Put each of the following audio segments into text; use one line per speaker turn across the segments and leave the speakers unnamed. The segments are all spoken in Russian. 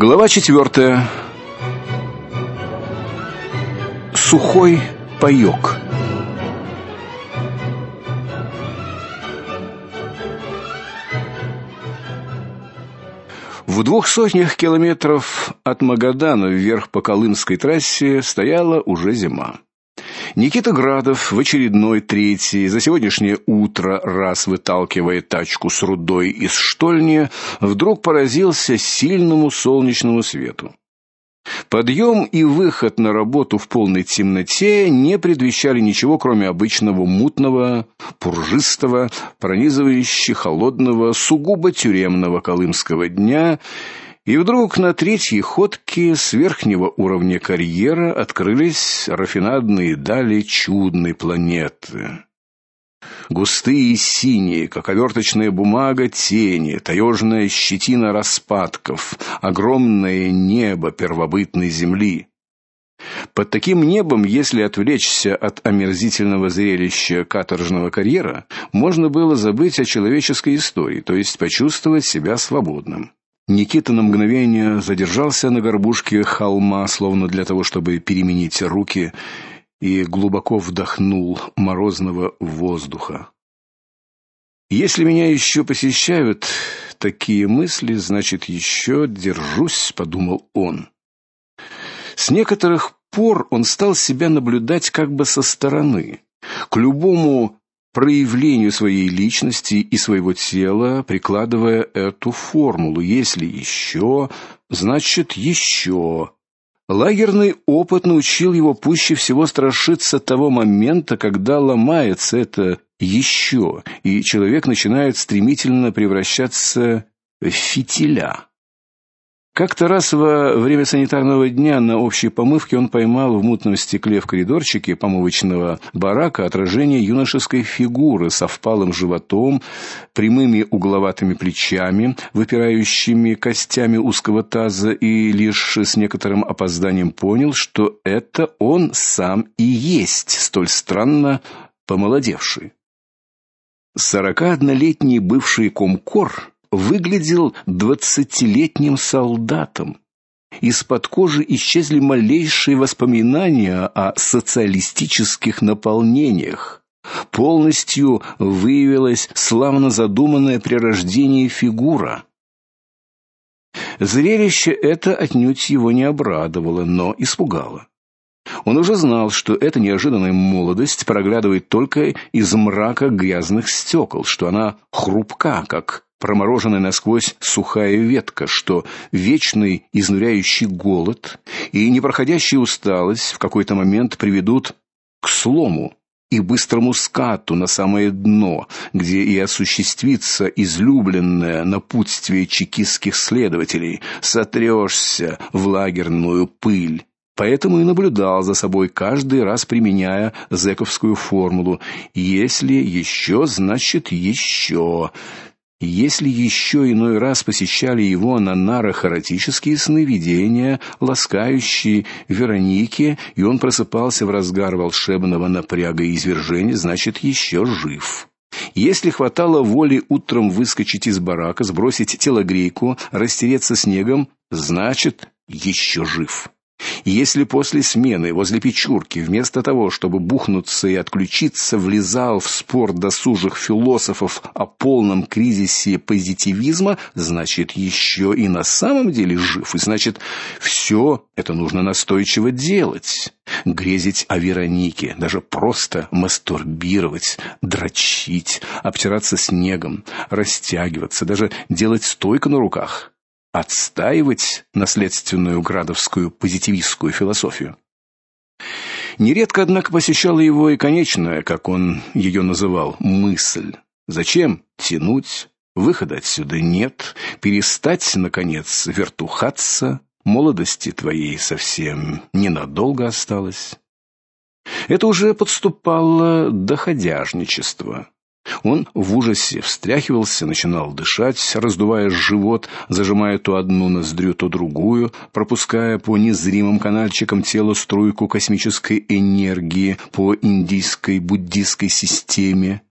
Глава четвертая. Сухой паёк. В двух сотнях километров от Магадана вверх по Колымской трассе стояла уже зима. Никита Градов в очередной третий за сегодняшнее утро раз выталкивая тачку с рудой из штольни, вдруг поразился сильному солнечному свету. Подъем и выход на работу в полной темноте не предвещали ничего, кроме обычного мутного, пуржистого, пронизывающего холодного, сугубо тюремного колымского дня и вдруг на третьей ходке с верхнего уровня карьера открылись рафинадные дали чудной планеты. Густые и синие, как оверточная бумага, тени, таежная щетина распадков, огромное небо первобытной земли. Под таким небом, если отвлечься от омерзительного зрелища каторжного карьера, можно было забыть о человеческой истории, то есть почувствовать себя свободным. Никита на мгновение задержался на горбушке холма, словно для того, чтобы переменить руки, и глубоко вдохнул морозного воздуха. Если меня еще посещают такие мысли, значит, еще держусь, подумал он. С некоторых пор он стал себя наблюдать как бы со стороны. К любому проявлению своей личности и своего тела, прикладывая эту формулу: если еще, значит еще. Лагерный опыт научил его пуще всего страшиться того момента, когда ломается это еще, и человек начинает стремительно превращаться в фитиля. Как-то раз во время санитарного дня на общей помывке он поймал в мутном стекле в коридорчике помывочного барака отражение юношеской фигуры со впалым животом, прямыми угловатыми плечами, выпирающими костями узкого таза и лишь с некоторым опозданием понял, что это он сам и есть, столь странно помолодевший. Сорокаоднолетний бывший комкор выглядел двадцатилетним солдатом. Из-под кожи исчезли малейшие воспоминания о социалистических наполнениях. Полностью выявилась славно задуманная при рождении фигура. Зрелище это отнюдь его не обрадовало, но испугало. Он уже знал, что эта неожиданная молодость проглядывает только из мрака грязных стекол, что она хрупка, как промороженная насквозь сухая ветка, что вечный изнуряющий голод и непроходящая усталость в какой-то момент приведут к слому и быстрому скату на самое дно, где и осуществится излюбленное напутствие чекистских следователей: сотрёшься в лагерную пыль. Поэтому и наблюдал за собой каждый раз применяя зэковскую формулу: если еще, значит еще. Если еще иной раз посещали его на нарах эротические сновидения, ласкающие Вероники, и он просыпался в разгар волшебного напряга и извержения, значит, еще жив. Если хватало воли утром выскочить из барака, сбросить телогрейку, растереться снегом, значит, еще жив. Если после смены возле печурки вместо того, чтобы бухнуться и отключиться, влезал в спор досужих философов о полном кризисе позитивизма, значит, еще и на самом деле жив, и значит, все это нужно настойчиво делать. Грезить о Веронике, даже просто мастурбировать, дрочить, обтираться снегом, растягиваться, даже делать стойку на руках отстаивать наследственную градовскую позитивистскую философию. Нередко, однако, посещала его и конечная, как он ее называл, мысль: зачем тянуть? Выхода отсюда нет, перестать наконец вертухаться, молодости твоей совсем ненадолго осталось. Это уже подступало доходяжничество. Он в ужасе встряхивался, начинал дышать, раздувая живот, зажимая то одну ноздрю, то другую, пропуская по незримым канальчикам тела струйку космической энергии по индийской буддийской системе.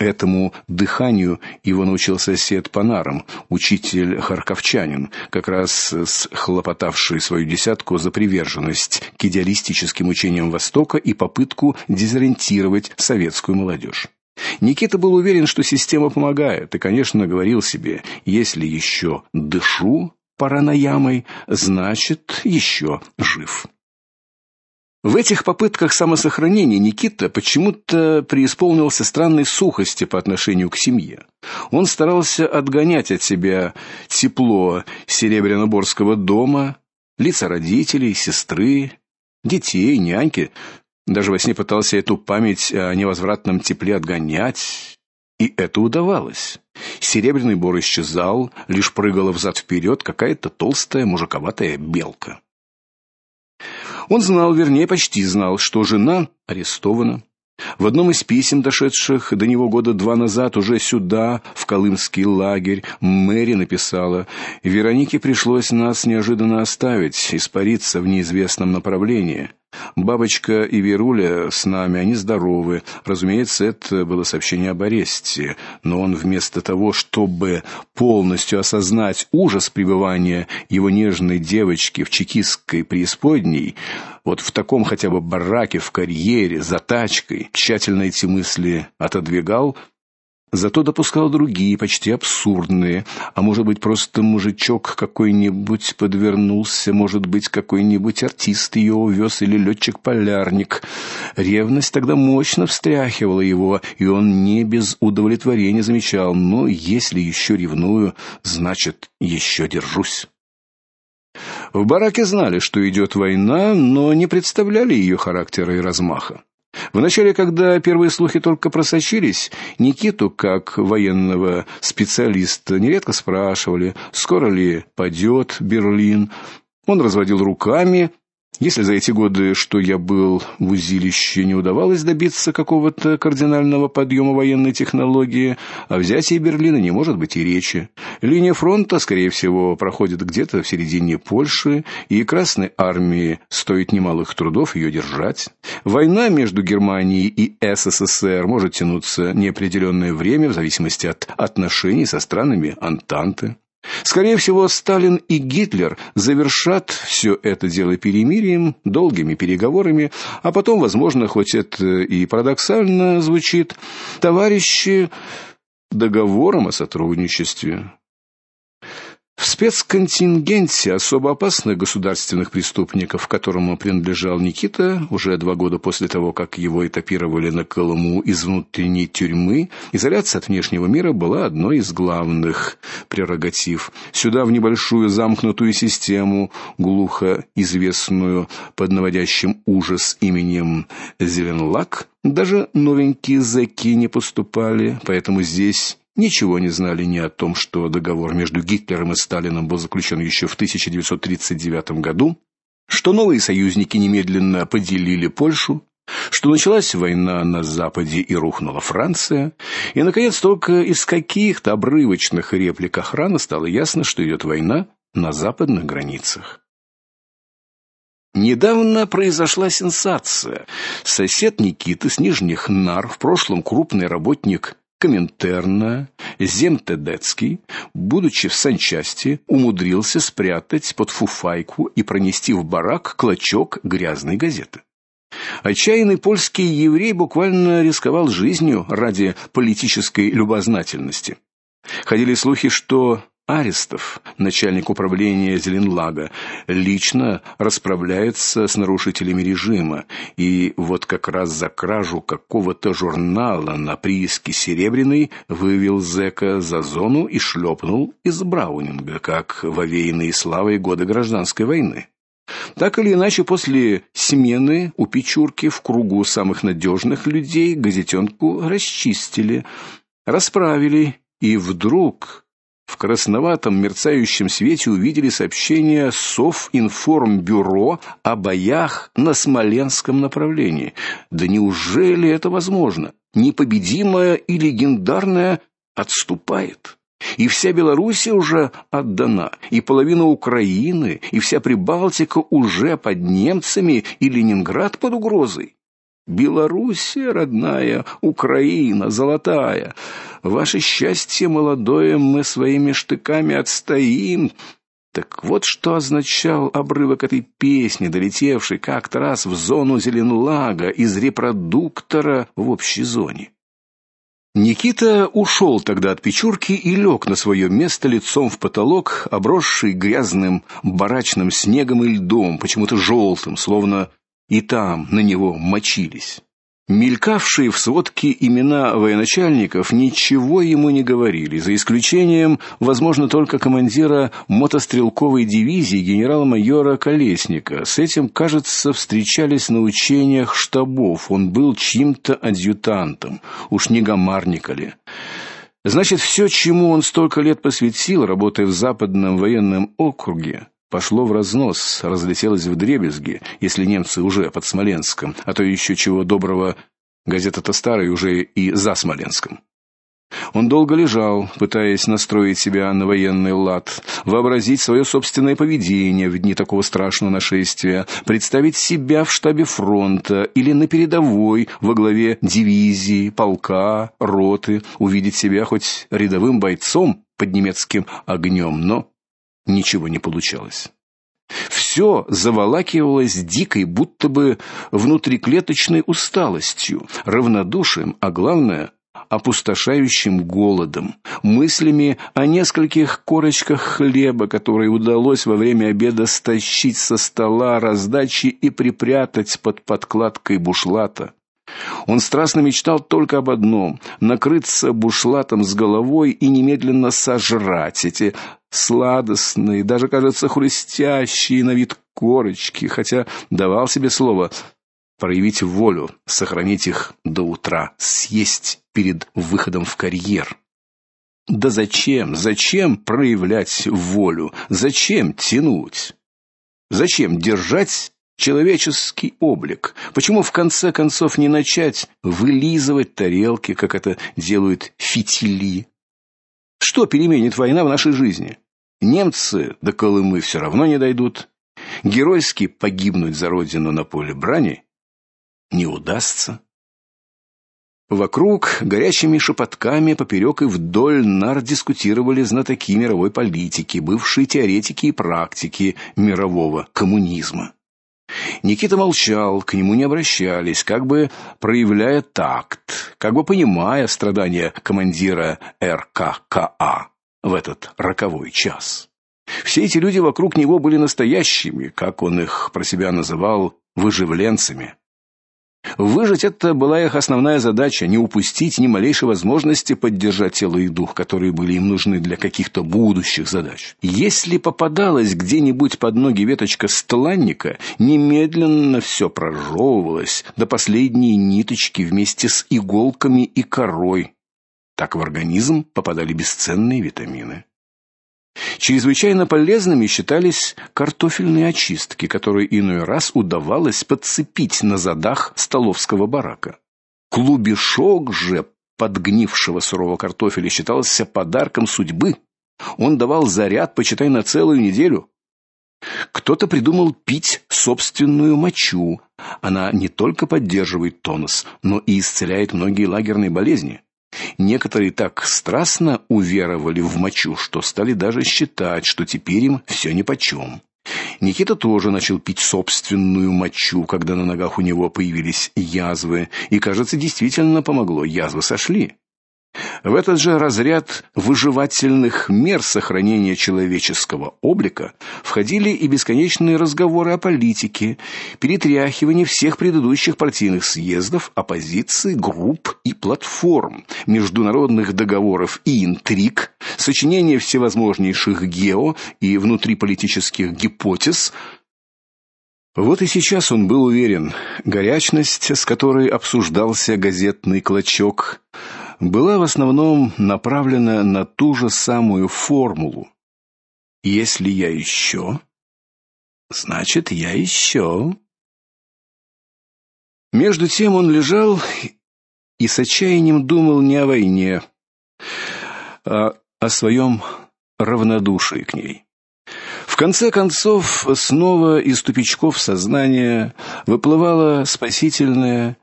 Этому дыханию его научил сосед по нарам, учитель харьковчанин, как раз схлопотавший свою десятку за приверженность к идеалистическим учениям Востока и попытку дезориентировать советскую молодежь. Никита был уверен, что система помогает, и, конечно, говорил себе: если еще дышу параноямой, значит, еще жив. В этих попытках самосохранения Никита почему-то преисполнился странной сухости по отношению к семье. Он старался отгонять от себя тепло Серебряноборского дома, лица родителей, сестры, детей, няньки. Даже во сне пытался эту память о невозвратном тепле отгонять, и это удавалось. Серебряный бор исчезал, лишь прыгала взад вперед какая-то толстая мужиковатая белка. Он знал, вернее, почти знал, что жена арестована. В одном из писем, дошедших до него года два назад, уже сюда, в Колымский лагерь, Мэри написала: "Веронике пришлось нас неожиданно оставить, испариться в неизвестном направлении. Бабочка и Веруля с нами, они здоровы. Разумеется, это было сообщение об аресте, но он вместо того, чтобы полностью осознать ужас пребывания его нежной девочки в чекистской преисподней, вот в таком хотя бы бараке в карьере за тачкой, тщательно эти мысли отодвигал, Зато допускал другие, почти абсурдные, а может быть, просто мужичок какой-нибудь подвернулся, может быть, какой-нибудь артист ее увез или летчик полярник Ревность тогда мощно встряхивала его, и он не без удовлетворения замечал: "Ну, если еще ревную, значит, еще держусь". В бараке знали, что идет война, но не представляли ее характера и размаха. Вначале, когда первые слухи только просочились, Никиту, как военного специалиста, нередко спрашивали, скоро ли падет Берлин. Он разводил руками, если за эти годы, что я был в узилище, не удавалось добиться какого-то кардинального подъема военной технологии, о взятии Берлина не может быть и речи. Линия фронта, скорее всего, проходит где-то в середине Польши, и Красной армии стоит немалых трудов ее держать. Война между Германией и СССР может тянуться неопределенное время в зависимости от отношений со странами Антанты. Скорее всего, Сталин и Гитлер завершат все это дело перемирием, долгими переговорами, а потом, возможно, хоть это и парадоксально звучит, товарищи договором о сотрудничестве. В спецконтингенте особо опасных государственных преступников, которому принадлежал Никита, уже два года после того, как его этапировали на Колыму из внутренней тюрьмы, изоляция от внешнего мира была одной из главных прерогатив. Сюда в небольшую замкнутую систему, глухо известную под наводящим ужас именем Зеленлак, даже новенькие зэки не поступали, поэтому здесь ничего не знали ни о том, что договор между Гитлером и Сталиным был заключен еще в 1939 году, что новые союзники немедленно поделили Польшу, что началась война на западе и рухнула Франция, и наконец только из каких-то обрывочных реплик охраны стало ясно, что идет война на западных границах. Недавно произошла сенсация. Сосед Никиты с Нижних Нар, в прошлом крупный работник Коминтерна Земтедецкий, будучи в санчасти, умудрился спрятать под фуфайку и пронести в барак клочок грязной газеты. Отчаянный польский еврей буквально рисковал жизнью ради политической любознательности. Ходили слухи, что Арестов, начальник управления Зеленлага, лично расправляется с нарушителями режима, и вот как раз за кражу какого-то журнала на прииске Серебряной вывел зэка за зону и шлепнул из Браунинга, как в овеянные славой годы гражданской войны. Так или иначе, после смены у Печурки в кругу самых надежных людей газетенку расчистили, расправили, и вдруг в красноватом мерцающем свете увидели сообщение Совинформбюро о боях на Смоленском направлении. Да неужели это возможно? Непобедимая и легендарная отступает. И вся Белоруссия уже отдана, и половина Украины, и вся Прибалтика уже под немцами, и Ленинград под угрозой. Белоруссия родная, Украина золотая. Ваше счастье молодое мы своими штыками отстоим. Так вот что означал обрывок этой песни, долетевший как-то раз в зону Зеленлага из репродуктора в общей зоне. Никита ушел тогда от печурки и лег на свое место лицом в потолок, обросший грязным барачным снегом и льдом, почему-то желтым, словно и там на него мочились. Мелькавшие в сводке имена военачальников ничего ему не говорили, за исключением, возможно, только командира мотострелковой дивизии генерала-майора Колесника. С этим, кажется, встречались на учениях штабов. Он был чьим-то адъютантом, уж не гамарника ли. Значит, все, чему он столько лет посвятил, работая в Западном военном округе, пошло в разнос, разлетелось в дребезги, если немцы уже под Смоленском, а то еще чего доброго, газета-то старая уже и за Смоленском. Он долго лежал, пытаясь настроить себя на военный лад, вообразить свое собственное поведение в дни такого страшного нашествия, представить себя в штабе фронта или на передовой во главе дивизии, полка, роты, увидеть себя хоть рядовым бойцом под немецким огнем, но ничего не получалось. Все заволакивалось дикой, будто бы внутриклеточной усталостью, равнодушием, а главное опустошающим голодом, мыслями о нескольких корочках хлеба, которые удалось во время обеда стащить со стола раздачи и припрятать под подкладкой бушлата. Он страстно мечтал только об одном накрыться бушлатом с головой и немедленно сожрать эти сладостные, даже, кажется, хрустящие на вид корочки, хотя давал себе слово проявить волю, сохранить их до утра, съесть перед выходом в карьер. Да зачем? Зачем проявлять волю? Зачем тянуть? Зачем держать человеческий облик? Почему в конце концов не начать вылизывать тарелки, как это делают фитили? Что переменит война в нашей жизни? Немцы до Колымы все равно не дойдут. Геройски погибнуть за родину на поле брани не удастся. Вокруг горячими шепотками поперек и вдоль нар дискутировали знатоки мировой политики, бывшие теоретики и практики мирового коммунизма. Никита молчал, к нему не обращались, как бы проявляя такт, как бы понимая страдания командира РККА в этот роковой час. Все эти люди вокруг него были настоящими, как он их про себя называл, выживленцами. Выжить это была их основная задача не упустить ни малейшей возможности поддержать тело и дух, которые были им нужны для каких-то будущих задач. Если попадалась где-нибудь под ноги веточка стланника, немедленно все прожевывалось до последней ниточки вместе с иголками и корой. Так в организм попадали бесценные витамины. Чрезвычайно полезными считались картофельные очистки, которые иной раз удавалось подцепить на задах столовского барака. Клубешок же подгнившего сырого картофеля считался подарком судьбы. Он давал заряд, почитай, на целую неделю. Кто-то придумал пить собственную мочу. Она не только поддерживает тонус, но и исцеляет многие лагерные болезни. Некоторые так страстно уверовали в мочу, что стали даже считать, что теперь им все нипочем. Никита тоже начал пить собственную мочу, когда на ногах у него появились язвы, и, кажется, действительно помогло. Язвы сошли. В этот же разряд выживательных мер сохранения человеческого облика входили и бесконечные разговоры о политике, перетряхивание всех предыдущих партийных съездов, оппозиции, групп и платформ, международных договоров и интриг, сочинение всевозможнейших гео и внутриполитических гипотез, вот и сейчас он был уверен, горячность, с которой обсуждался газетный клочок, была в основном направлена на ту же самую формулу. Если я еще, значит, я еще. Между тем он лежал и с отчаянием думал не о войне, а о своем равнодушии к ней. В конце концов, снова из тупичков сознания выплывала спасительная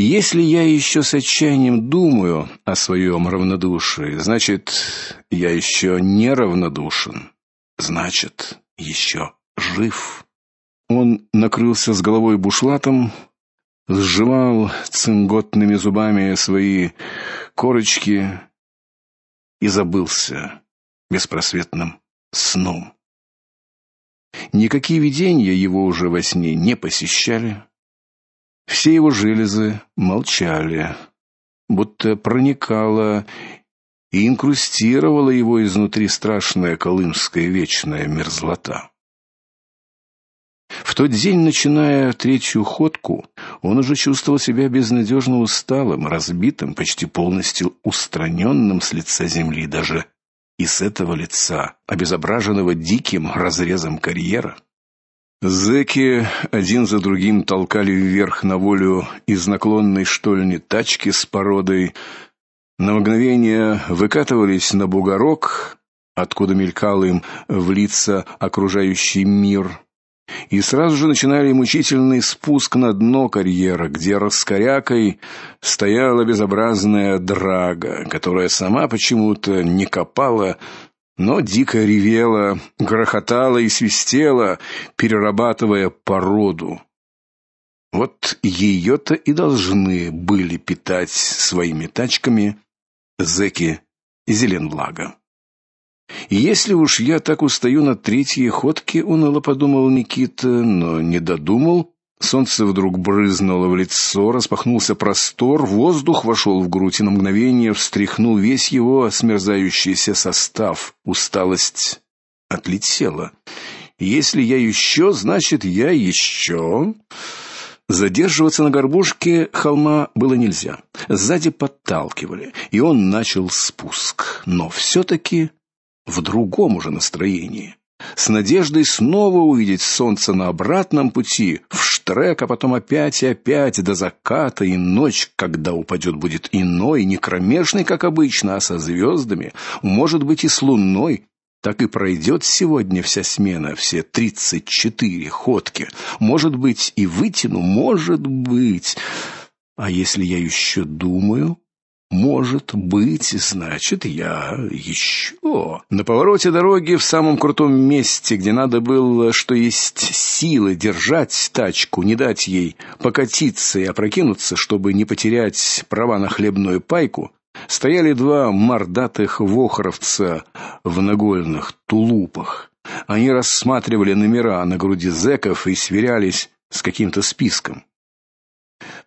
Если я еще с отчаянием думаю о своем равнодушии, значит, я еще не равнодушен. Значит, еще жив. Он накрылся с головой бушлатом, сжимал цинготными зубами свои корочки и забылся беспросветным сном. Никакие видения его уже во сне не посещали. Все его железы молчали, будто проникала и инкрустировала его изнутри страшная колымская вечная мерзлота. В тот день, начиная третью ходку, он уже чувствовал себя безнадежно усталым, разбитым, почти полностью устраненным с лица земли, даже и с этого лица, обезображенного диким разрезом карьера. Зэки один за другим толкали вверх на волю из наклонной штольни тачки с породой, на мгновение выкатывались на бугорок, откуда мелькал им в лица окружающий мир, и сразу же начинали мучительный спуск на дно карьера, где раскорякой стояла безобразная драга, которая сама почему-то не копала но дико ревела, грохотала и свистела, перерабатывая породу. Вот ее-то и должны были питать своими тачками зэки Зеленблага. Если уж я так устаю на третьей ходке, уныло подумал Никита, но не додумал, Солнце вдруг брызнуло в лицо, распахнулся простор, воздух вошел в грудь и на мгновение встряхнул весь его смерзающийся состав. Усталость отлетела. Если я еще, значит, я еще. Задерживаться на горбушке холма было нельзя. Сзади подталкивали, и он начал спуск, но все таки в другом уже настроении с надеждой снова увидеть солнце на обратном пути в штрек, а потом опять и опять до заката и ночь, когда упадет, будет иной, не кромешный, как обычно, а со звездами, может быть и с луной. Так и пройдет сегодня вся смена, все тридцать четыре ходки. Может быть, и вытяну, может быть. А если я еще думаю, может быть, значит, я еще. На повороте дороги в самом крутом месте, где надо было, что есть силы держать тачку, не дать ей покатиться и опрокинуться, чтобы не потерять права на хлебную пайку, стояли два мордатых вохровца в нагольных тулупах. Они рассматривали номера на груди зэков и сверялись с каким-то списком.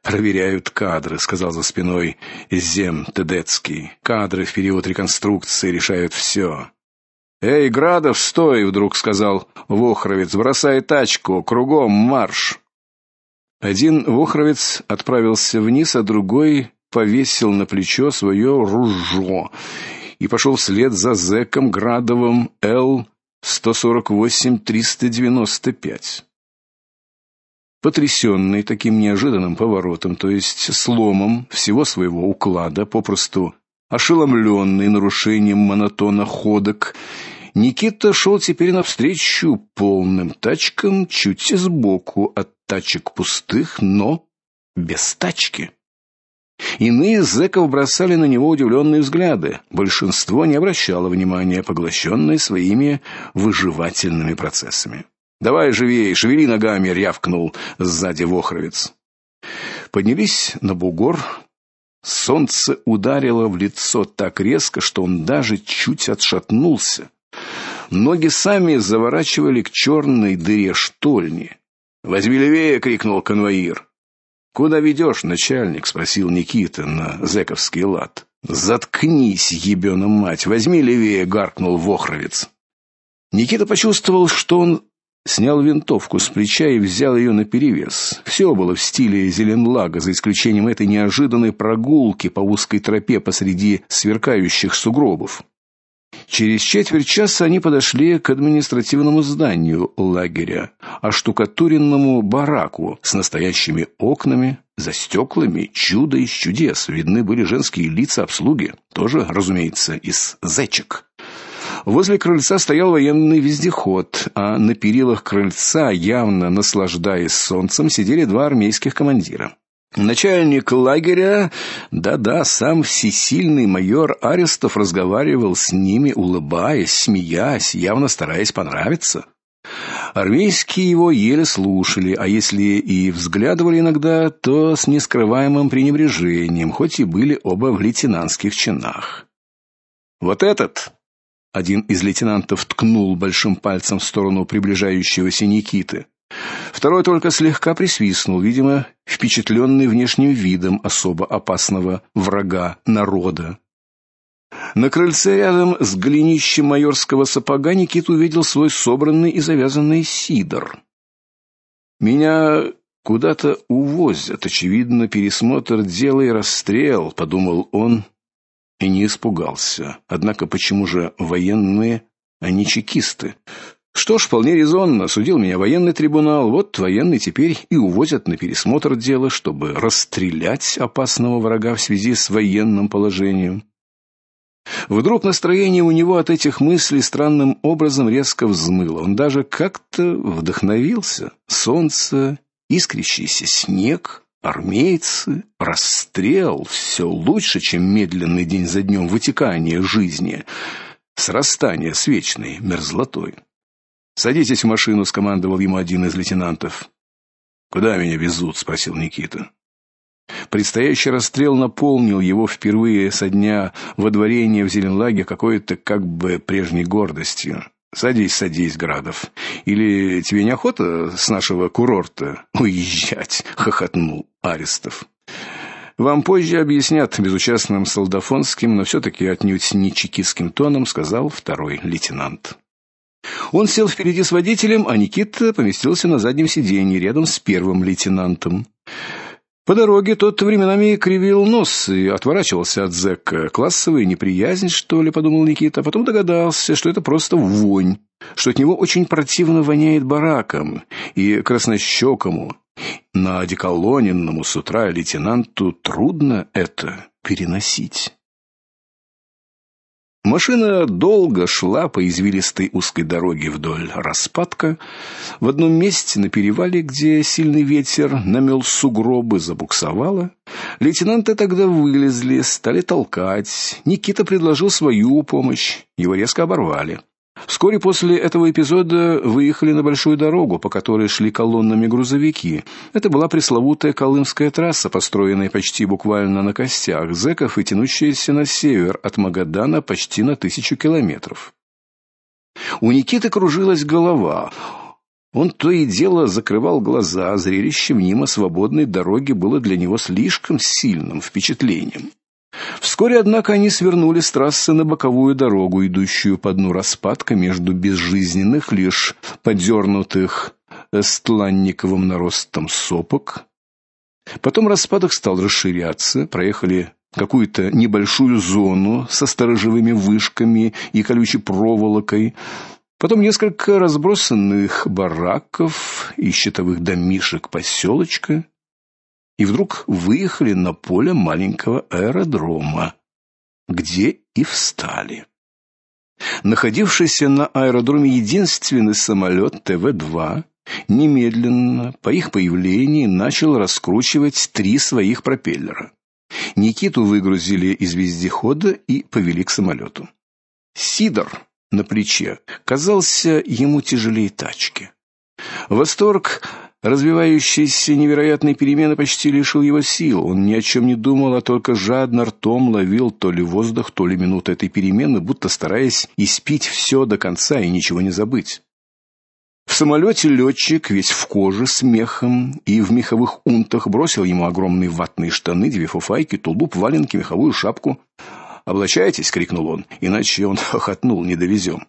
Проверяют кадры, сказал за спиной Зем Тедецкий. Кадры в период реконструкции решают все. Эй, Градов, стой, вдруг сказал Вохровец. Бросай тачку, кругом марш. Один Вохровец отправился вниз, а другой повесил на плечо свое ружье и пошел вслед за зэком Градовым Л 148 395. Потрясенный таким неожиданным поворотом, то есть сломом всего своего уклада, попросту ошеломленный нарушением монотона ходок, Никита шел теперь навстречу полным тачкам чуть сбоку от тачек пустых, но без тачки. Иные зэков бросали на него удивленные взгляды. Большинство не обращало внимания, поглощенное своими выживательными процессами. Давай живее, шевели ногами, рявкнул сзади Вохровец. Поднялись на бугор. Солнце ударило в лицо так резко, что он даже чуть отшатнулся. Ноги сами заворачивали к черной дыре штольни. "Возьми левее", крикнул конвоир. "Куда ведешь, начальник?" спросил Никита на зэковский лад. "Заткнись, ебёна мать, возьми левее", гаркнул Вохровец. Никита почувствовал, что он снял винтовку с плеча и взял ее наперевес. Все было в стиле Зеленлага, за исключением этой неожиданной прогулки по узкой тропе посреди сверкающих сугробов. Через четверть часа они подошли к административному зданию лагеря, оштукатуренному бараку с настоящими окнами, за стеклами чудо из чудес. Видны были женские лица обслуги, тоже, разумеется, из зэчек. Возле крыльца стоял военный вездеход, а на перилах крыльца, явно наслаждаясь солнцем, сидели два армейских командира. Начальник лагеря, да-да, сам всесильный майор Арестов разговаривал с ними, улыбаясь, смеясь, явно стараясь понравиться. Армейские его еле слушали, а если и взглядывали иногда, то с нескрываемым пренебрежением, хоть и были оба в лейтенантских чинах. Вот этот один из лейтенантов ткнул большим пальцем в сторону приближающегося Никиты. Второй только слегка присвистнул, видимо, впечатленный внешним видом особо опасного врага народа. На крыльце рядом с голенищем майорского сапога Никита увидел свой собранный и завязанный сидор. Меня куда-то увозят, очевидно, пересмотр дела и расстрел, подумал он и не испугался. Однако почему же военные, а не чекисты? Что ж, вполне резонно, судил меня военный трибунал, вот военные теперь и увозят на пересмотр дела, чтобы расстрелять опасного врага в связи с военным положением. Вдруг настроение у него от этих мыслей странным образом резко взмыло. Он даже как-то вдохновился. Солнце, искрящийся снег, армейцы, расстрел все лучше, чем медленный день за днем вытекание жизни, срастание с вечной мерзлотой. Садитесь в машину, скомандовал ему один из лейтенантов. Куда меня везут, спросил Никита. Предстоящий расстрел наполнил его впервые со дня водворения в Зеленлаге какой-то как бы прежней гордостью. Садись, садись, Градов. Или тебе неохота с нашего курорта уезжать? хохотнул Арестов. Вам позже объяснят безучастным солдафонским, но все таки отнюдь не чекистским тоном сказал второй лейтенант. Он сел впереди с водителем, а Никита поместился на заднем сиденье рядом с первым лейтенантом. По дороге тот временами кривил нос и отворачивался от зэка. Классовая неприязнь, что ли, подумал Никита, а потом догадался, что это просто вонь, что от него очень противно воняет бараком и краснощекому. На одеколоненному с утра лейтенанту трудно это переносить. Машина долго шла по извилистой узкой дороге вдоль распадка. В одном месте на перевале, где сильный ветер намел сугробы, забуксовало. Лейтенанты тогда вылезли, стали толкать. Никита предложил свою помощь. Его резко оборвали. Вскоре после этого эпизода выехали на большую дорогу, по которой шли колоннами грузовики. Это была пресловутая Колымская трасса, построенная почти буквально на костях зэков и тянущаяся на север от Магадана почти на тысячу километров. У Никиты кружилась голова. Он то и дело закрывал глаза, зрелище мимо свободной дороги было для него слишком сильным впечатлением. Вскоре, однако, они свернули с трассы на боковую дорогу, идущую по дну распадка между безжизненных, лишь подернутых стланниковым наростом сопок. Потом распадок стал расширяться, проехали какую-то небольшую зону со сторожевыми вышками и колючей проволокой. Потом несколько разбросанных бараков и щитовых домишек поселочка и вдруг выехали на поле маленького аэродрома, где и встали. Находившийся на аэродроме единственный самолет ТВ-2 немедленно по их появлении начал раскручивать три своих пропеллера. Никиту выгрузили из вездехода и повели к самолету. Сидор на плече казался ему тяжелее тачки. Восторг Развивающийся невероятной перемены почти лишил его сил. Он ни о чем не думал, а только жадно ртом ловил то ли воздух, то ли минуты этой перемены, будто стараясь испить все до конца и ничего не забыть. В самолете летчик, весь в коже, с мехом и в меховых унтах, бросил ему огромные ватные штаны, две фуфайки, тулуп, валенки, меховую шапку. "Облачайтесь", крикнул он, иначе он хохотнул, не довезем.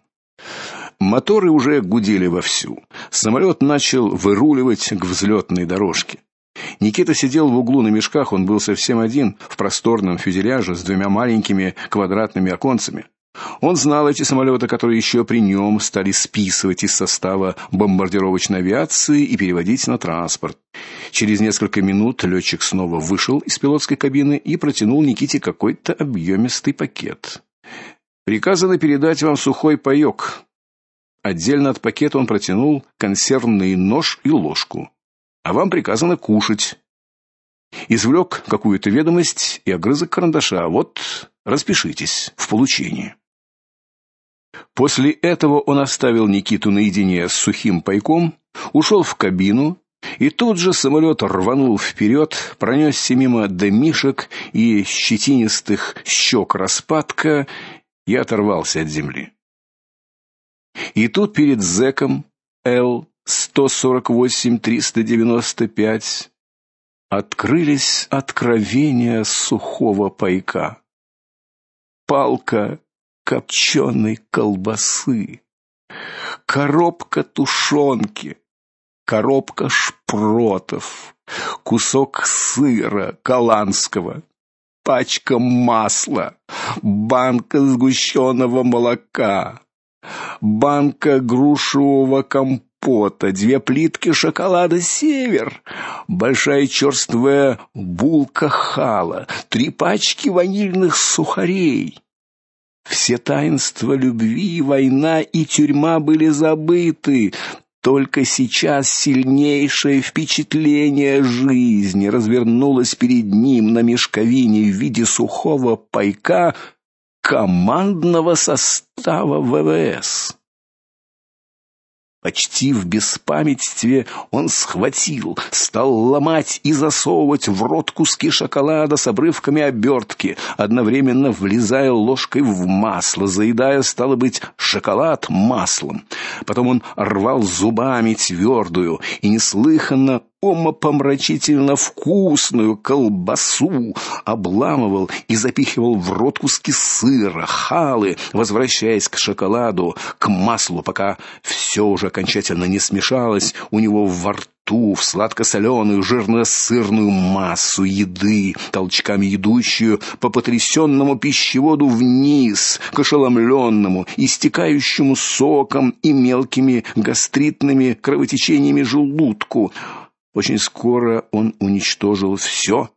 Моторы уже гудели вовсю. Самолет начал выруливать к взлетной дорожке. Никита сидел в углу на мешках, он был совсем один в просторном фюзеляже с двумя маленькими квадратными оконцами. Он знал эти самолеты, которые еще при нем стали списывать из состава бомбардировочной авиации и переводить на транспорт. Через несколько минут летчик снова вышел из пилотской кабины и протянул Никите какой-то объемистый пакет. Приказано передать вам сухой паёк. Отдельно от пакета он протянул консервный нож и ложку. А вам приказано кушать. извлек какую-то ведомость и огрызок карандаша. Вот, распишитесь в получении. После этого он оставил Никиту наедине с сухим пайком, ушел в кабину, и тут же самолет рванул вперед, пронесся мимо домишек и щетинистых щек распадка и оторвался от земли. И тут перед зэком Л 148-395 открылись откровения сухого пайка. Палка копченой колбасы, коробка тушенки, коробка шпротов, кусок сыра голландского, пачка масла, банка сгущенного молока, банка грушевого компота, две плитки шоколада Север, большая черствая булка хала, три пачки ванильных сухарей. Все таинства любви, война и тюрьма были забыты. Только сейчас сильнейшее впечатление жизни развернулось перед ним на мешковине в виде сухого пайка командного состава ВВС. Почти в беспамятстве он схватил, стал ломать и засовывать в рот куски шоколада с обрывками обертки, одновременно влезая ложкой в масло, заедая стало быть шоколад маслом. Потом он рвал зубами твердую и неслыханно умопомрачительно вкусную колбасу, обламывал и запихивал в рот куски сыра, халы, возвращаясь к шоколаду, к маслу, пока все уже окончательно не смешалось у него во рту в сладко-соленую жирно-сырную массу еды, толчками идущую по потрясенному пищеводу вниз, к ошеломленному, истекающему соком и мелкими гастритными кровотечениями желудку. Очень скоро он уничтожил все,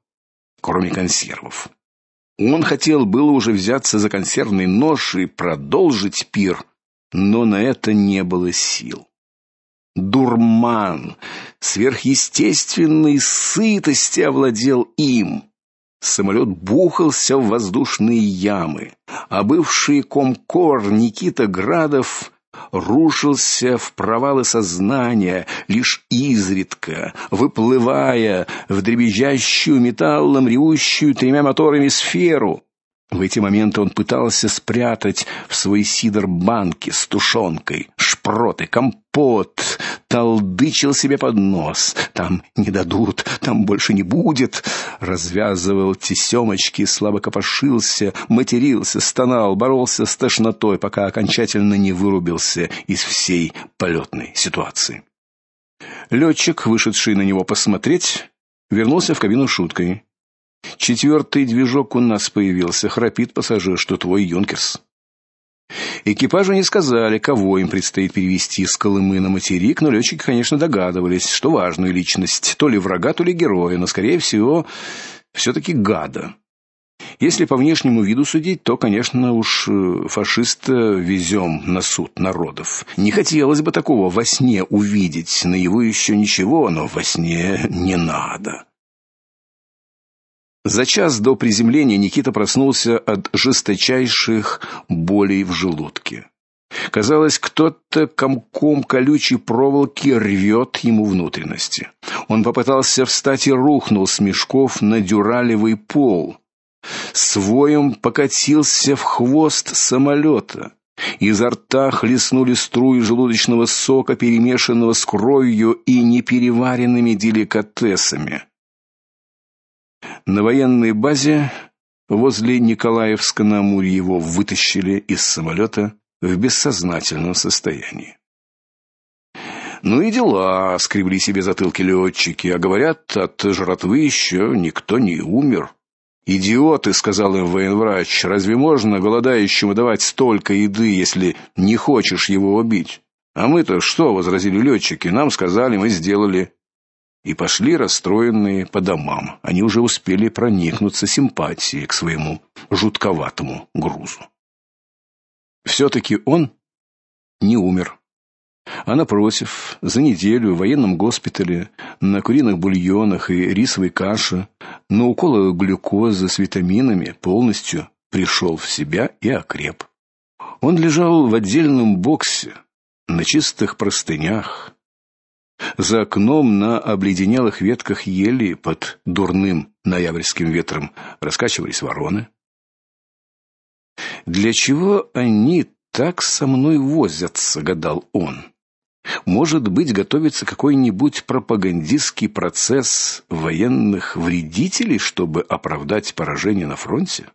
кроме консервов. Он хотел было уже взяться за консервный нож и продолжить пир, но на это не было сил. Дурман сверхъестественной сытости овладел им. Самолет бухался в воздушные ямы, а бывший комкор Никита Градов рушился в провалы сознания, лишь изредка выплывая в дребезжащую металлом ревущую тремя моторами сферу. В эти моменты он пытался спрятать в свой сидр банки с тушенкой, шпроты, компот, толдычил себе под нос. Там не дадут, там больше не будет. Развязывал тесемочки, слабо копошился, матерился, стонал, боролся с тошнотой, пока окончательно не вырубился из всей полетной ситуации. Летчик, вышедший на него посмотреть, вернулся в кабину шуткой. Четвертый движок у нас появился, храпит пассажир, что твой Юнкерс. Экипажу не сказали, кого им предстоит перевести с Колымы на материк, но летчики, конечно, догадывались, что важную личность, то ли врага, то ли героя, но скорее всего, все таки гада. Если по внешнему виду судить, то, конечно, уж э, фашиста везем на суд народов. Не хотелось бы такого во сне увидеть, на его еще ничего, но во сне не надо. За час до приземления Никита проснулся от жесточайших болей в желудке. Казалось, кто-то комком колючей проволоки рвет ему внутренности. Он попытался встать и рухнул с мешков на дюралевый пол. Своем покатился в хвост самолета. Изо рта хлестнули струи желудочного сока, перемешанного с кровью и непереваренными деликатесами. На военной базе возле Николаевска на Амуре его вытащили из самолета в бессознательном состоянии. Ну и дела, скребли себе затылки летчики, а говорят, от жратвы еще никто не умер. Идиоты, сказал им военврач. Разве можно голодающему давать столько еды, если не хочешь его убить? А мы-то что, возразили летчики, нам сказали, мы сделали и пошли расстроенные по домам. Они уже успели проникнуться симпатией к своему жутковатому грузу. все таки он не умер. а напротив, за неделю в военном госпитале на куриных бульонах и рисовой каше, на уколах глюкозы с витаминами полностью пришел в себя и окреп. Он лежал в отдельном боксе на чистых простынях. За окном на обледенелых ветках ели под дурным ноябрьским ветром раскачивались вороны. Для чего они так со мной возятся, гадал он. Может быть, готовится какой-нибудь пропагандистский процесс военных вредителей, чтобы оправдать поражение на фронте?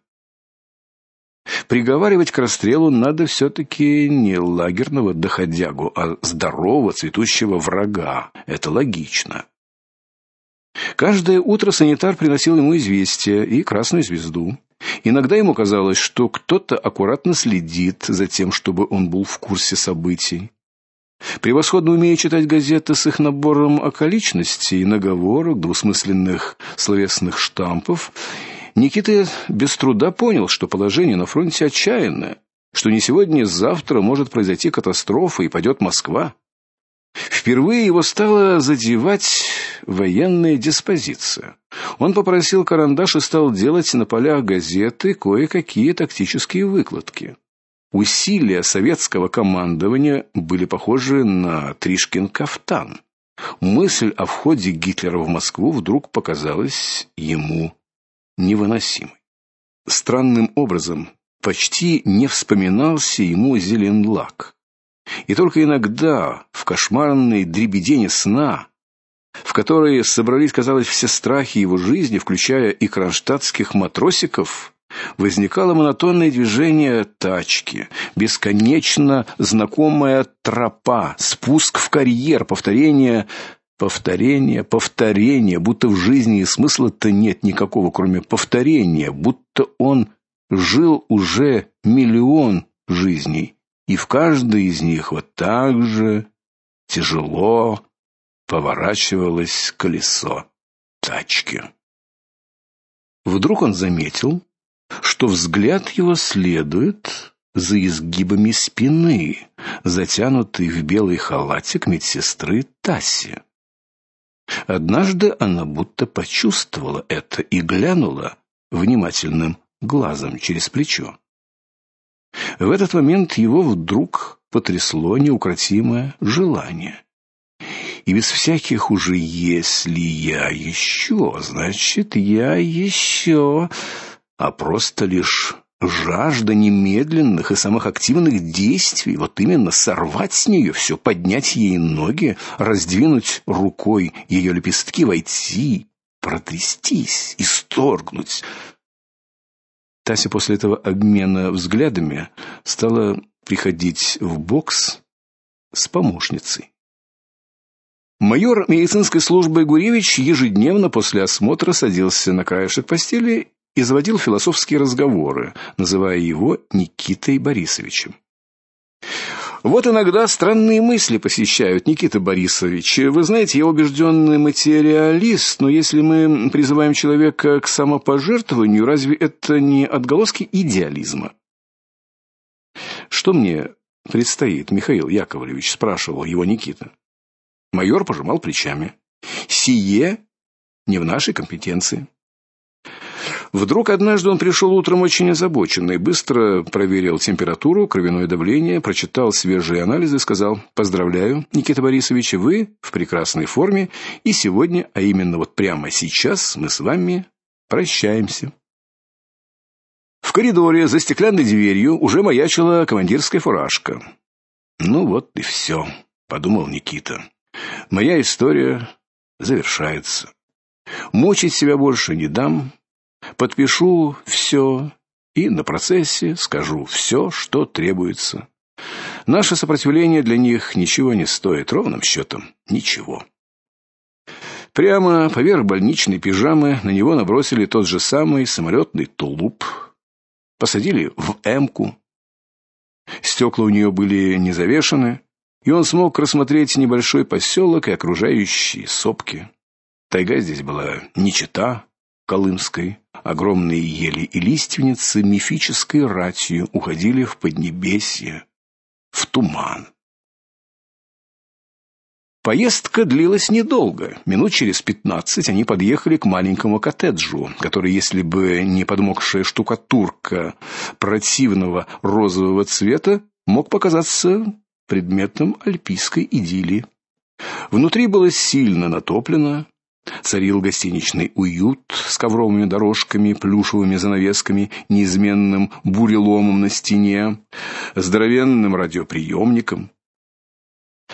Приговаривать к расстрелу надо все таки не лагерного доходягу, а здорового цветущего врага. Это логично. Каждое утро санитар приносил ему известие и красную звезду. Иногда ему казалось, что кто-то аккуратно следит за тем, чтобы он был в курсе событий. Превосходно умея читать газеты с их набором околичностей, наговорок, двусмысленных словесных штампов, Никита без труда понял, что положение на фронте отчаянное, что не сегодня, ни завтра может произойти катастрофа и падет Москва. Впервые его стала задевать военная диспозиция. Он попросил карандаш и стал делать на полях газеты кое-какие тактические выкладки. Усилия советского командования были похожи на Тришкин кафтан. Мысль о входе Гитлера в Москву вдруг показалась ему невыносимой. Странным образом почти не вспоминался ему Зеленлак. И только иногда, в кошмарной дребедени сна, в которой собрались, казалось, все страхи его жизни, включая и кронштадтских матросиков, возникало монотонное движение тачки, бесконечно знакомая тропа, спуск в карьер, повторение повторение, повторение, будто в жизни и смысла-то нет никакого, кроме повторения, будто он жил уже миллион жизней, и в каждой из них вот так же тяжело поворачивалось колесо тачки. Вдруг он заметил, что взгляд его следует за изгибами спины, затянутой в белый халатик медсестры Таси. Однажды она будто почувствовала это и глянула внимательным глазом через плечо. В этот момент его вдруг потрясло неукротимое желание. И без всяких уже если я еще, значит, я еще, а просто лишь жажда немедленных и самых активных действий, вот именно сорвать с нее все, поднять ей ноги, раздвинуть рукой ее лепестки, войти, протрястись, исторгнуть. Тася после этого обмена взглядами стала приходить в бокс с помощницей. Майор медицинской службы Гуревич ежедневно после осмотра садился на краешек постели и заводил философские разговоры, называя его Никитой Борисовичем. Вот иногда странные мысли посещают Никита Борисович. Вы знаете, я убежденный материалист, но если мы призываем человека к самопожертвованию, разве это не отголоски идеализма? Что мне предстоит, Михаил Яковлевич, спрашивал его Никита. Майор пожимал плечами. Сие не в нашей компетенции. Вдруг однажды он пришел утром очень озабоченный, быстро проверил температуру, кровяное давление, прочитал свежие анализы и сказал: "Поздравляю, Никита Борисович, вы в прекрасной форме, и сегодня, а именно вот прямо сейчас мы с вами прощаемся". В коридоре за стеклянной дверью уже маячила командирская фуражка. Ну вот и все, подумал Никита. Моя история завершается. Мучить себя больше не дам. Подпишу все и на процессе скажу все, что требуется. Наше сопротивление для них ничего не стоит, ровным счетом ничего. Прямо поверх больничной пижамы на него набросили тот же самый самолетный тулуп, посадили в эмку. Стекла у нее были не завешаны, и он смог рассмотреть небольшой поселок и окружающие сопки. Тайга здесь была не чета колымской, огромные ели и лиственницы мифической ратью уходили в поднебесье, в туман. Поездка длилась недолго. Минут через пятнадцать они подъехали к маленькому коттеджу, который, если бы не подмокшая штукатурка противного розового цвета, мог показаться предметом альпийской идиллии. Внутри было сильно натоплено, царил гостиничный уют с ковровыми дорожками, плюшевыми занавесками, неизменным буреломом на стене, здоровенным радиоприемником.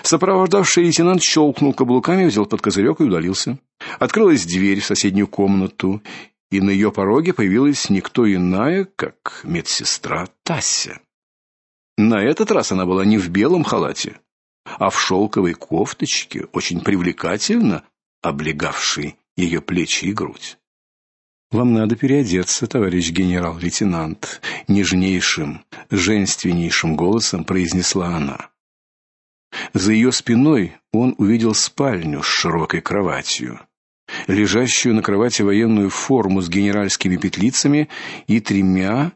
Сопровождавший лейтенант щелкнул каблуками, взял под козырек и удалился. Открылась дверь в соседнюю комнату, и на ее пороге появилась никто иная, как медсестра Тася. На этот раз она была не в белом халате, а в шелковой кофточке, очень привлекательно облегавшей ее плечи и грудь. Вам надо переодеться, товарищ генерал-лейтенант, нежнейшим, женственнейшим голосом произнесла она. За ее спиной он увидел спальню с широкой кроватью, лежащую на кровати военную форму с генеральскими петлицами и тремя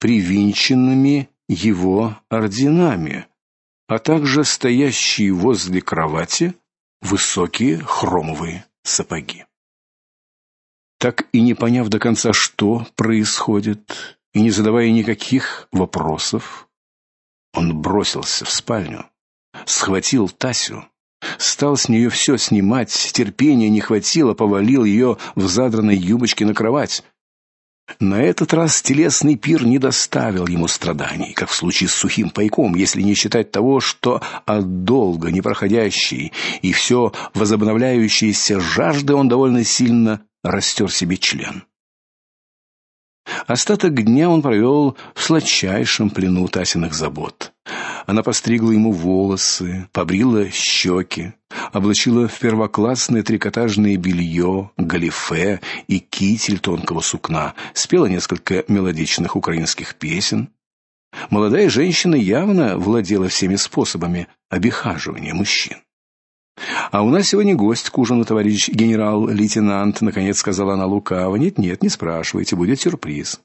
привинченными его орденами, а также стоящие возле кровати высокие хромовые сапоги. Так и не поняв до конца, что происходит, и не задавая никаких вопросов, он бросился в спальню схватил Тасю, стал с нее все снимать, терпения не хватило, повалил ее в задранной юбочке на кровать. На этот раз телесный пир не доставил ему страданий, как в случае с сухим пайком, если не считать того, что от долго непроходящей и все возобновляющейся жажды он довольно сильно растер себе член. Остаток дня он провел в сладчайшем плену Тасиных забот. Она постригла ему волосы, побрила щеки, облачила в первоклассное трикотажное белье, галифе и китель тонкого сукна, спела несколько мелодичных украинских песен. Молодая женщина явно владела всеми способами обихаживания мужчин. А у нас сегодня гость к ужину, товарищ генерал-лейтенант, наконец сказала она лукаво. Нет, нет, не спрашивайте, будет сюрприз.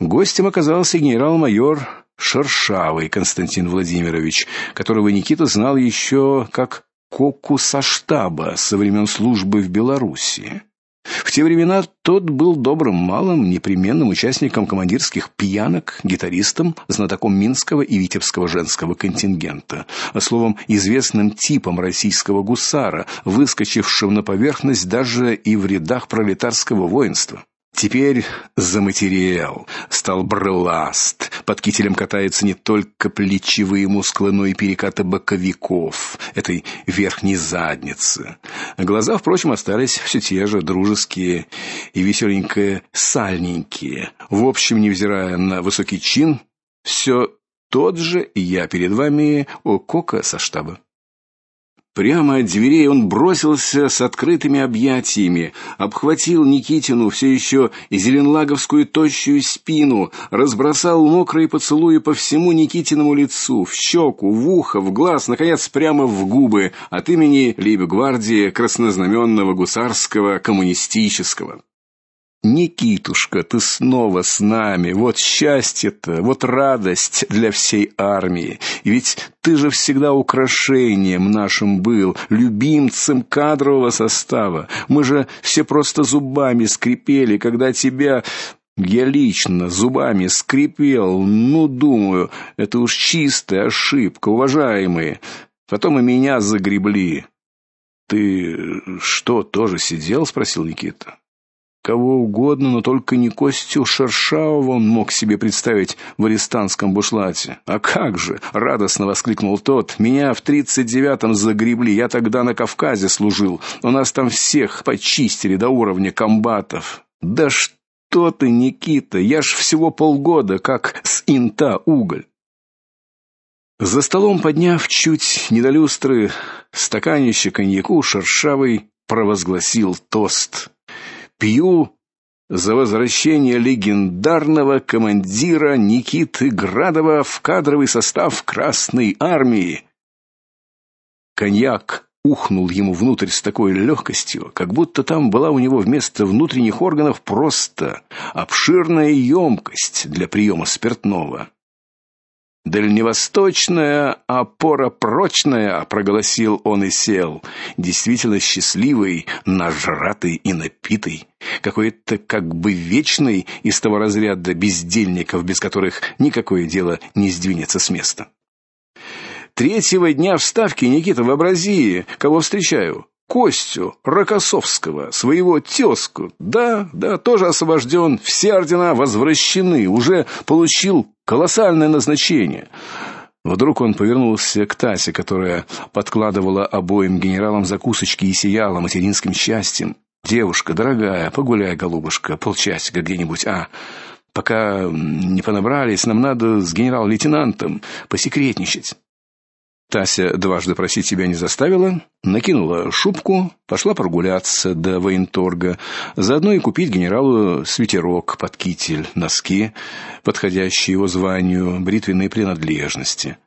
Гостем оказался генерал-майор Шершавый Константин Владимирович, которого Никита знал еще как Коку со штаба со времен службы в Белоруссии. В те времена тот был добрым малым, непременным участником командирских пьянок, гитаристом, знатоком Минского и Витебского женского контингента, а словом известным типом российского гусара, выскочившим на поверхность даже и в рядах пролетарского воинства. Теперь заматерел, стал брыласт. Под кителем катаются не только плечевые мускулы, но и перекаты боковиков, этой верхней задницы. Глаза, впрочем, остались все те же, дружеские и веселенькие, сальненькие. В общем, невзирая на высокий чин, все тот же я перед вами, о Кока со штаба. Прямо от дверей он бросился с открытыми объятиями, обхватил Никитину все еще зеленлаговскую тощую спину, разбросал мокрые поцелуи по всему Никитиному лицу, в щеку, в ухо, в глаз, наконец прямо в губы от имени лейб-гвардии краснознаменного гусарского коммунистического. Никитушка, ты снова с нами. Вот счастье-то, вот радость для всей армии. Ведь ты же всегда украшением нашим был, любимцем кадрового состава. Мы же все просто зубами скрипели, когда тебя я лично зубами скрипел. Ну, думаю, это уж чистая ошибка, уважаемые. Потом и меня загребли. Ты что, тоже сидел, спросил Никита кого угодно, но только не Костю Шершавого он мог себе представить в арестанском бушлате. А как же, радостно воскликнул тот. Меня в тридцать девятом загребли, я тогда на Кавказе служил. У нас там всех почистили до уровня комбатов. Да что ты, Никита, я ж всего полгода как с инта уголь. За столом, подняв чуть не до стаканище коньяку, Шершавый провозгласил тост Пью за возвращение легендарного командира Никиты Градова в кадровый состав Красной армии. Коньяк ухнул ему внутрь с такой легкостью, как будто там была у него вместо внутренних органов просто обширная емкость для приема спиртного. Дальневосточная опора прочная, проголосил он и сел. Действительно счастливый, нажратый и напитый, какой-то как бы вечный из того разряда бездельников, без которых никакое дело не сдвинется с места. Третьего дня вставки Никита вообрази, кого встречаю. Костю Рокоссовского, своего тезку. Да, да, тоже освобожден, все ордена возвращены, уже получил колоссальное назначение. Вдруг он повернулся к Тасе, которая подкладывала обоим генералам закусочки и сияла материнским счастьем. Девушка, дорогая, погуляй, голубушка, полчасика где-нибудь, а пока не понабрались, нам надо с генерал-лейтенантом посекретничать. Тася дважды просить себя не заставила, накинула шубку, пошла прогуляться до военторга, заодно и купить генералу свитерок под китель, носки, подходящие его званию, бритвенные принадлежности.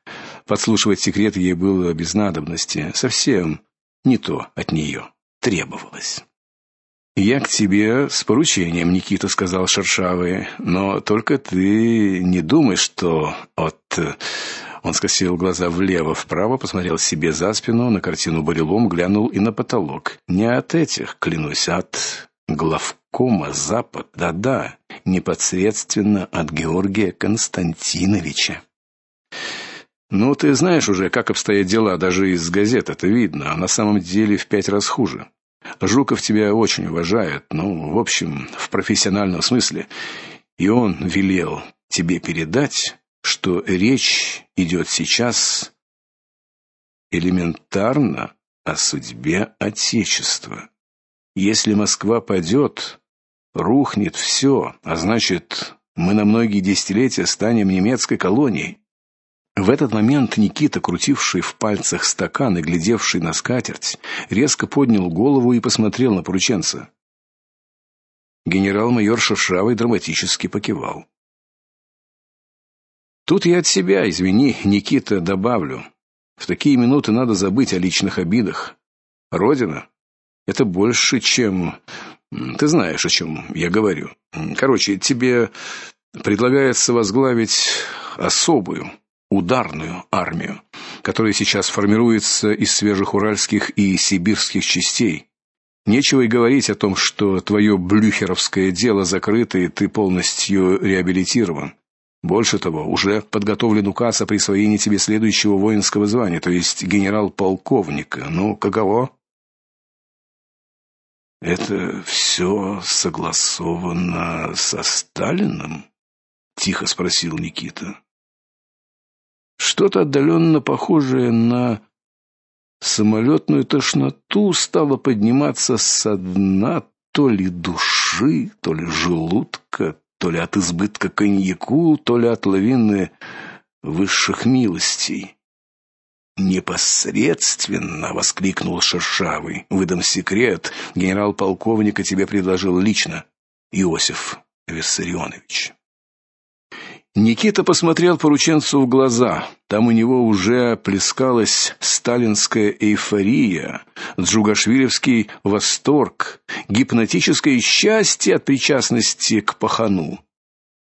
Подслушивать секрет ей было без надобности, совсем не то от нее требовалось. Я к тебе с поручением, Никита сказал Шершавый, но только ты не думай, что от он скосил глаза влево, вправо, посмотрел себе за спину, на картину барелом, глянул и на потолок. Не от этих, клянусь, от главкома Запад. Да-да, непосредственно от Георгия Константиновича. Ну, ты знаешь уже, как обстоят дела, даже из газет это видно, а на самом деле в пять раз хуже. Жуков тебя очень уважает, ну, в общем, в профессиональном смысле. И он велел тебе передать, что речь идет сейчас элементарно о судьбе отечества. Если Москва падет, рухнет все, а значит, мы на многие десятилетия станем немецкой колонией. В этот момент Никита, крутивший в пальцах стакан и глядевший на скатерть, резко поднял голову и посмотрел на порученца. Генерал-майор Шершавый драматически покивал. Тут я от себя, извини, Никита, добавлю. В такие минуты надо забыть о личных обидах. Родина это больше, чем ты знаешь, о чем я говорю. Короче, тебе предлагается возглавить особую ударную армию, которая сейчас формируется из свежих уральских и сибирских частей. Нечего и говорить о том, что твое блюхеровское дело закрыто и ты полностью реабилитирован. Больше того, уже подготовлен указ о присвоении тебе следующего воинского звания, то есть генерал-полковника. Ну, каково? Это все согласовано со Сталиным? тихо спросил Никита. Что-то отдаленно похожее на самолетную тошноту стало подниматься с дна то ли души, то ли желудка, то ли от избытка коньяку, то ли от лавины высших милостей. Непосредственно воскликнул Шершавый. Выдам секрет, генерал-полковника тебе предложил лично Иосиф Виссарионович. Никита посмотрел порученцу в глаза. Там у него уже плескалась сталинская эйфория, джугашвилевский восторг, гипнотическое счастье от причастности к пахану.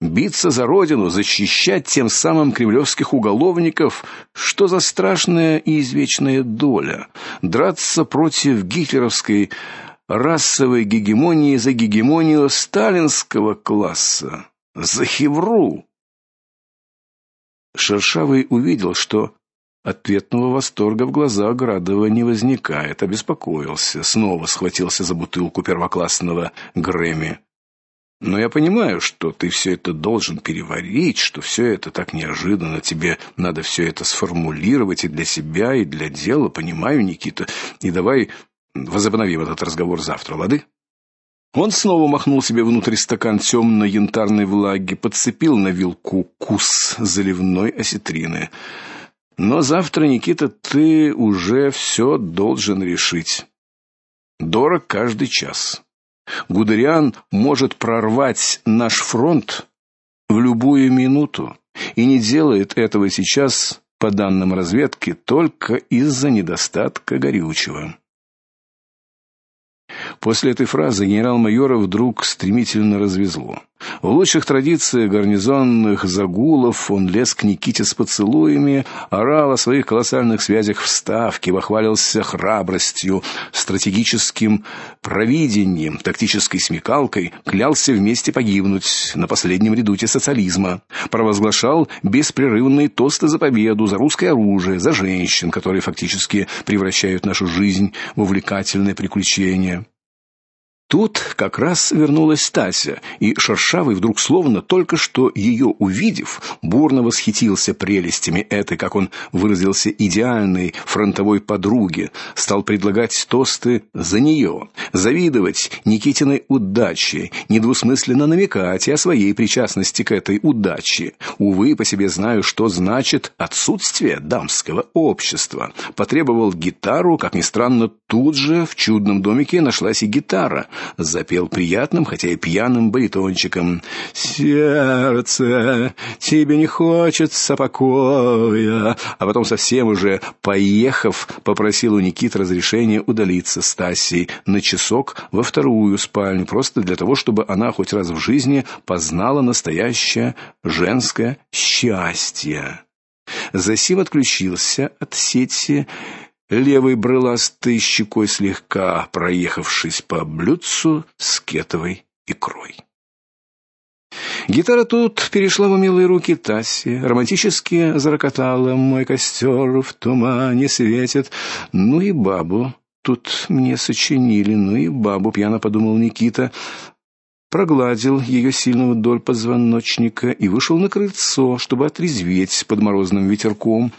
Биться за родину, защищать тем самым кремлевских уголовников, что за страшная и извечная доля. Драться против гитлеровской расовой гегемонии за гегемонию сталинского класса, за хевру. Шершавый увидел, что ответного восторга в глазах Градова не возникает, обеспокоился, снова схватился за бутылку первоклассного Грэмми. Но я понимаю, что ты все это должен переварить, что все это так неожиданно, тебе надо все это сформулировать и для себя, и для дела, понимаю, Никита. И давай возобновим этот разговор завтра, лады? Он снова махнул себе внутрь стакан темно-янтарной влаги, подцепил на вилку кус заливной осетрины. Но завтра, Никита, ты уже все должен решить. Дорог каждый час. Гудериан может прорвать наш фронт в любую минуту и не делает этого сейчас, по данным разведки, только из-за недостатка горючего. После этой фразы генерал-майора вдруг стремительно развезло. В лучших традициях гарнизонных загулов он лез к Никите с поцелуями, орал о своих колоссальных связях в Ставке, вохвалился храбростью, стратегическим провидением, тактической смекалкой, клялся вместе погибнуть на последнем редуте социализма, провозглашал беспрерывные тосты за победу, за русское оружие, за женщин, которые фактически превращают нашу жизнь в увлекательное приключение. Тут как раз вернулась Тася, и Шершавый вдруг словно только что ее увидев, бурно восхитился прелестями этой, как он выразился, идеальной фронтовой подруги, стал предлагать тосты за нее, завидовать Никитиной удаче, недвусмысленно намекать и о своей причастности к этой удаче. Увы, по себе знаю, что значит отсутствие дамского общества. Потребовал гитару, как ни странно, тут же в чудном домике нашлась и гитара запел приятным, хотя и пьяным баритончиком. Сердце, тебе не хочется покоя, а потом совсем уже поехав, попросил у Никиты разрешения удалиться с Тасей на часок во вторую спальню, просто для того, чтобы она хоть раз в жизни познала настоящее женское счастье. Засим отключился от сети левой брыластой щекой слегка проехавшись по блюдцу с кетовой икрой. Гитара тут перешла в умелые руки Таси, романтически зарокотала «Мой костер в тумане светит». Ну и бабу тут мне сочинили, ну и бабу, пьяно подумал Никита, прогладил ее сильно вдоль позвоночника и вышел на крыльцо, чтобы отрезветь под морозным ветерком.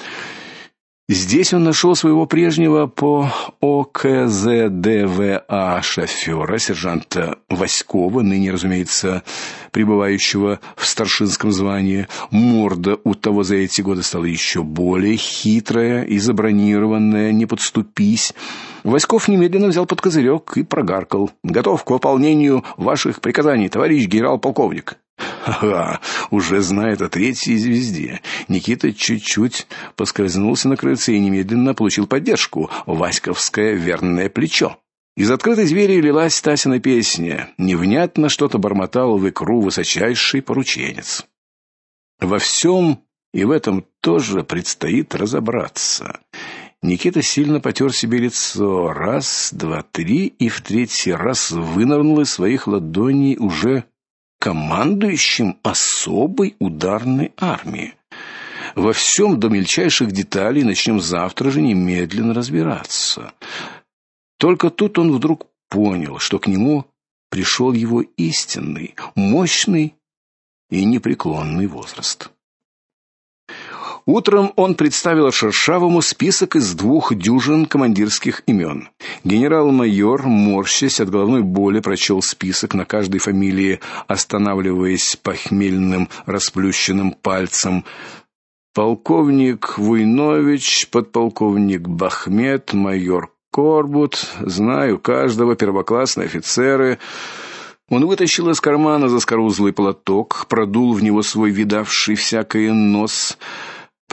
Здесь он нашел своего прежнего по ОКЗДВА шофера, сержанта Васькова, ныне, разумеется, пребывающего в старшинском звании. Морда у того за эти годы стала еще более хитрая и забронированная, не подступись. Васьков немедленно взял под козырек и прогаркал: "Готов к выполнению ваших приказаний, товарищ генерал-полковник". Ага, уже знает о третьей звезде. Никита чуть-чуть поскользнулся на крыльце и немедленно получил поддержку. Васьковское верное плечо. Из открытой двери лилась Тасина песня. Невнятно что-то бормотал в икру высочайший порученец. Во всем и в этом тоже предстоит разобраться. Никита сильно потер себе лицо. Раз, два, три, и в третий раз вынырнул из своих ладоней уже командующим особой ударной армии. Во всем до мельчайших деталей начнем завтра же немедленно разбираться. Только тут он вдруг понял, что к нему пришел его истинный, мощный и непреклонный возраст. Утром он представил Шершавому список из двух дюжин командирских имен. Генерал-майор, морщась от головной боли, прочел список на каждой фамилии, останавливаясь похмельным расплющенным пальцем. Полковник Войнович, подполковник Бахмет, майор Корбут, знаю каждого, первоклассные офицеры. Он вытащил из кармана заскорузлый платок, продул в него свой видавший всякое нос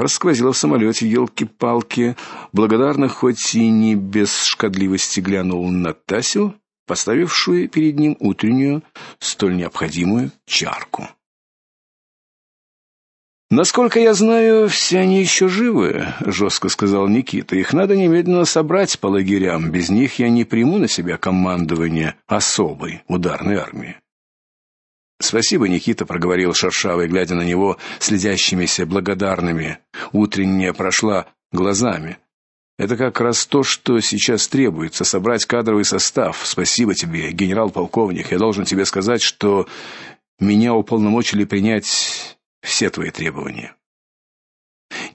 просквозила в самолете елки-палки, благодарно хоть и не без шкодливости глянул на Тасю, поставившую перед ним утреннюю, столь необходимую чарку. Насколько я знаю, все они еще живы, жестко сказал Никита. Их надо немедленно собрать по лагерям. Без них я не приму на себя командование особой ударной армии. Спасибо, Никита, проговорил Шершавый, глядя на него следящимися благодарными. Утренняя прошла глазами. Это как раз то, что сейчас требуется собрать кадровый состав. Спасибо тебе, генерал-полковник. Я должен тебе сказать, что меня уполномочили принять все твои требования.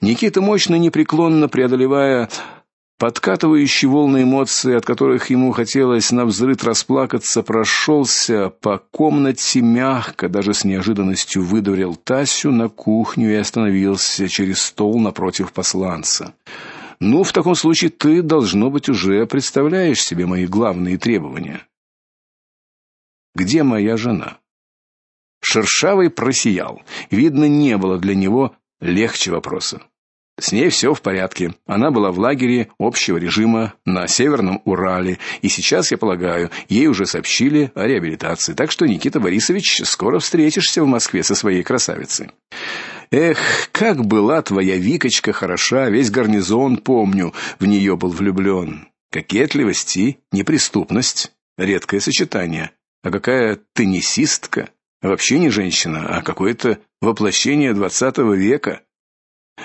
Никита мощно непреклонно преодолевая Подкатывающий волны эмоций, от которых ему хотелось навзрыд расплакаться, прошелся по комнате мягко, даже с неожиданностью выдворил Тасю на кухню и остановился через стол напротив посланца. Ну, в таком случае ты должно быть уже представляешь себе мои главные требования. Где моя жена? Шершавый просиял. Видно, не было для него легче вопроса. С ней все в порядке. Она была в лагере общего режима на Северном Урале, и сейчас, я полагаю, ей уже сообщили о реабилитации. Так что, Никита Борисович, скоро встретишься в Москве со своей красавицей. Эх, как была твоя Викочка хороша, весь гарнизон, помню, в нее был влюблен. Кокетливость и неприступность редкое сочетание. А какая теннисистка, вообще не женщина, а какое-то воплощение двадцатого века.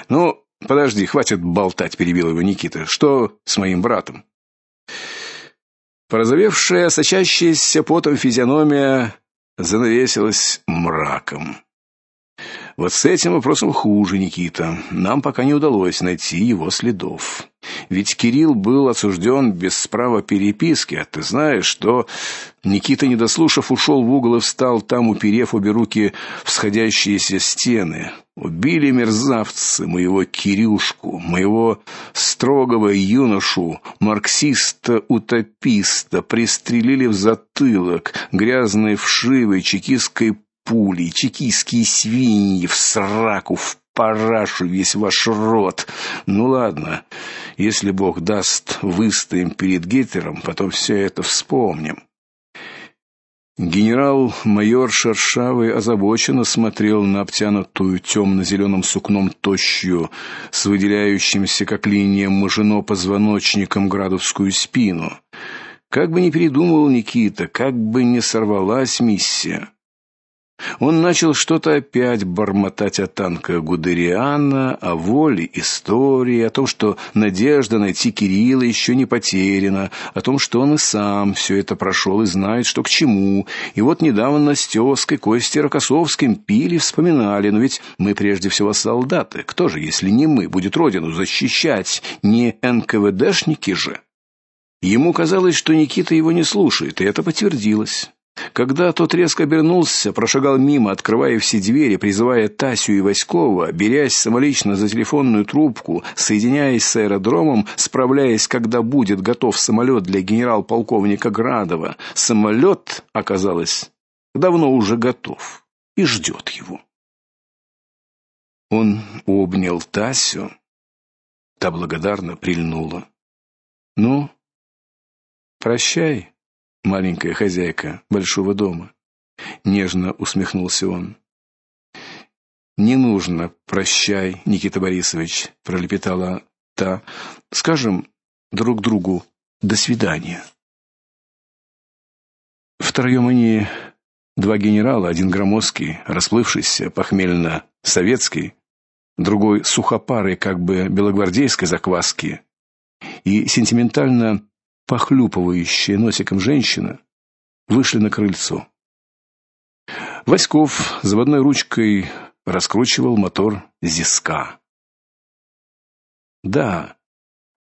Ну, Подожди, хватит болтать, перебил его Никита. Что с моим братом? Порозовевшая, сочащаяся потом физиономия занавесилась мраком. Вот с этим вопросом хуже, Никита. Нам пока не удалось найти его следов. Ведь Кирилл был осужден без права переписки, а ты знаешь, что Никита, не дослушав, ушел в угол и встал там, уперев обе руки в сходящиеся стены. Убили мерзавцы моего Кирюшку, моего строгого юношу, марксиста-утописта, пристрелили в затылок грязной вшивой чекистской пули, чекистские свиньи в сраку, в парашу весь ваш рот. Ну ладно, если Бог даст, выстоим перед Гитлером, потом все это вспомним. Генерал-майор Шершавый озабоченно смотрел на обтянутую темно зеленым сукном тощую, с выделяющимся как линия мажино-позвоночником градовскую спину. Как бы ни передумал Никита, как бы ни сорвалась миссия, он начал что-то опять бормотать о танках Гудериана, о воле истории, о том, что надежда найти Кирилла еще не потеряна, о том, что он и сам все это прошел и знает, что к чему. И вот недавно с тёской Костей Рокоссовским пили, вспоминали, но ведь мы прежде всего солдаты. Кто же, если не мы, будет родину защищать? Не НКВДшники же? Ему казалось, что Никита его не слушает, и это подтвердилось. Когда тот резко обернулся, прошагал мимо, открывая все двери, призывая Тасю и Васькова, берясь самолично за телефонную трубку, соединяясь с аэродромом, справляясь, когда будет готов самолет для генерал-полковника Градова, самолет, оказалось, давно уже готов и ждет его. Он обнял Тасю, та благодарно прильнула. Ну, прощай маленькая хозяйка большого дома, нежно усмехнулся он. Не нужно, прощай, Никита Борисович, пролепетала та. Скажем друг другу до свидания. Втроем они два генерала, один громоздкий, расплывшийся, похмельно советский, другой сухопарый, как бы белогвардейской закваски, и сентиментально похлюпывающая носиком женщина, вышли на крыльцо. Васьков заводной ручкой раскручивал мотор Зиска. Да.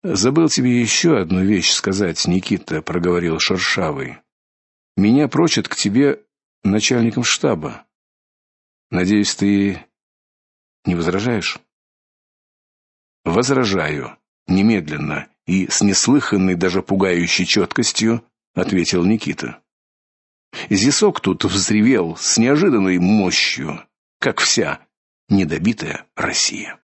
Забыл тебе еще одну вещь сказать, Никита, проговорил Шершавый. Меня прочат к тебе начальником штаба. Надеюсь, ты не возражаешь? Возражаю, немедленно и с неслыханной даже пугающей четкостью ответил Никита. Зисок тут взревел с неожиданной мощью, как вся недобитая Россия.